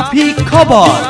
Traffic खबर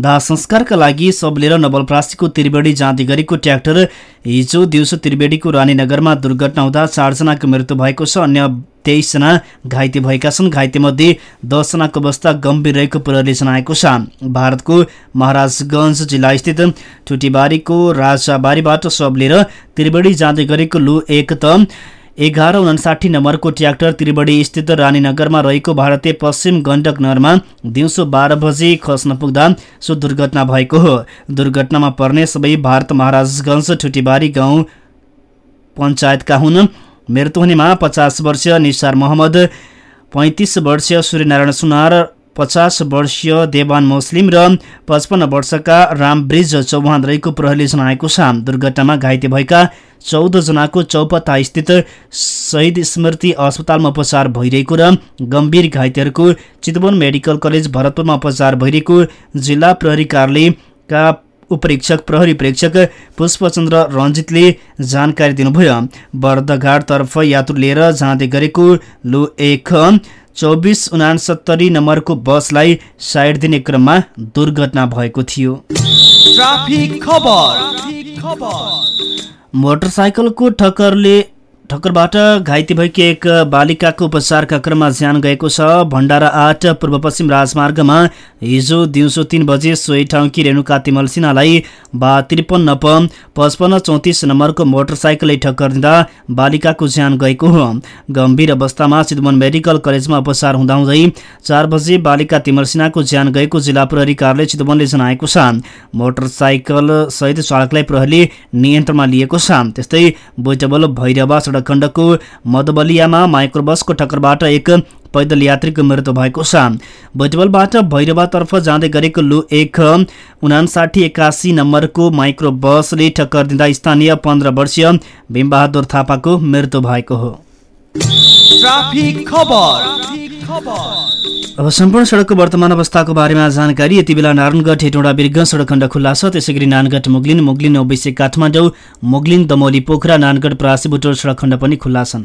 दाह संस्कारका लागि सब लिएर नवलप्रासीको त्रिवेणी जाँदै गरेको ट्र्याक्टर हिजो दिउँसो त्रिवेणीको रानीनगरमा दुर्घटना हुँदा चारजनाको मृत्यु भएको छ। अन्य तेइसजना घाइते भएका छन्। घाइतेमध्ये दसजनाको अवस्था गम्भीर रहेको प्रहरीले जनाएको छ। भारतको महाराजगञ्ज जिल्लास्थित ठुटीबारीको राजाबारीबाट सब लिएर त्रिवेणी जाँदै गरेको लु एक त एघार उनासाठी नम्बरको ट्र्याक्टर त्रिवेणी स्थित रानीनगरमा रहेको भारतीय पश्चिम गण्डक नहरमा दिउँसो बाह्र बजे खस्न पुग्दा सो दुर्घटना भएको हो। दुर्घटनामा पर्ने सबै भारत महाराजगञ्ज ठुटीबारी गाउँ पञ्चायतका हुन्। मृत्यु हुनेमा पचास वर्षीय निसार मोहम्मद पैँतिस वर्षीय सूर्यनारायण सुनार पचास वर्षीय देवान मुस्लिम र पचपन्न वर्षका रामब्रिज चौहान रहेको प्रहरीले जनाएको छ। दुर्घटनामा घाइते भएका चौध जनाको चौपत्ता स्थित शहीद स्मृति अस्पतालमा उपचार भइरहेको र गम्भीर घाइतेहरूको चितवन मेडिकल कलेज भरतपुरमा उपचार भइरहेको जिल्ला प्रहरी कार्यालयका उपरीक्षक प्रहरी प्रेक्षक पुष्पचन्द्र रञ्जितले जानकारी दिनुभयो। बर्दघाटतर्फ यात्रु लिएर जाँदै गरेको लो एक चौबिस उनासत्तरी नम्बरको बसलाई साइड दिने क्रममा दुर्घटना भएको थियो। मोटरसाइकलको ठक्करले ठक्करबाट घाइते भएकी एक बालिकाको उपचारका क्रममा ज्यान गएको छ। भण्डारा आठ पूर्व पश्चिम राजमार्गमा हिजो दिउँसो तिन बजे सोही ठाउँकी रेणुका तिमल सिन्हालाई बा त्रिपन्न प पचपन्न चौतिस नम्बरको मोटरसाइकलले ठक्कर दिँदा बालिकाको ज्यान गएको हो। गम्भीर अवस्थामा चितवन मेडिकल कलेजमा उपचार हुँदाहुँदै चार बजे बालिका तिमल सिन्हाको ज्यान गएको जिल्ला प्रहरी कार्यालय चितवनले जनाएको छ। मोटरसाइकल सहित चालकलाई प्रहरीले नियन्त्रणमा लिएको छ। त्यस्तै बोइटबल भैरवा खण्डको मधुबलियामा माइक्रोबसको टक्करबाट एक पैदल यात्रीको मृत्यु भएको छ। बैटबलबाट भैरवातर्फ जाँदै गरेको लु एक उनासाठी एकासी नम्बरको माइक्रो बसले टक्कर दिँदा स्थानीय पन्ध्र वर्षीय भीमबहादुर थापाको मृत्यु भएको हो। अब सम्पूर्ण सडकको वर्तमान अवस्थाको बारेमा जानकारी। यति बेला नारायणगढ हेटौँडा बिर्ग सडक खण्ड खुल्ला छ। त्यसै गरी नानगढ मुगलिन मुगलिन औविसे काठमाडौँ मुगलिन दमोली पोखरा नानगढ परासी बुटोल सडक खण्ड पनि खुल्ला छन्।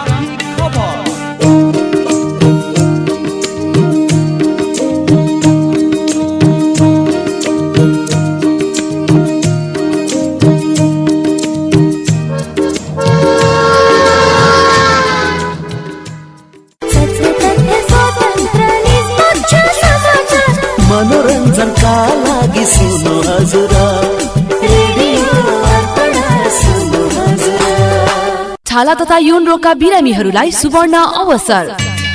मनोरञ्जनका लागि सुन्नु हजुर। छाला तथा यौन रोगका बिरामीहरूलाई सुवर्ण अवसर।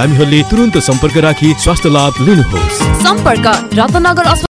बिरामीहरूले तुरन्त सम्पर्क राखी स्वास्थ्य लाभ लिनुहोस्। सम्पर्क रत्नगर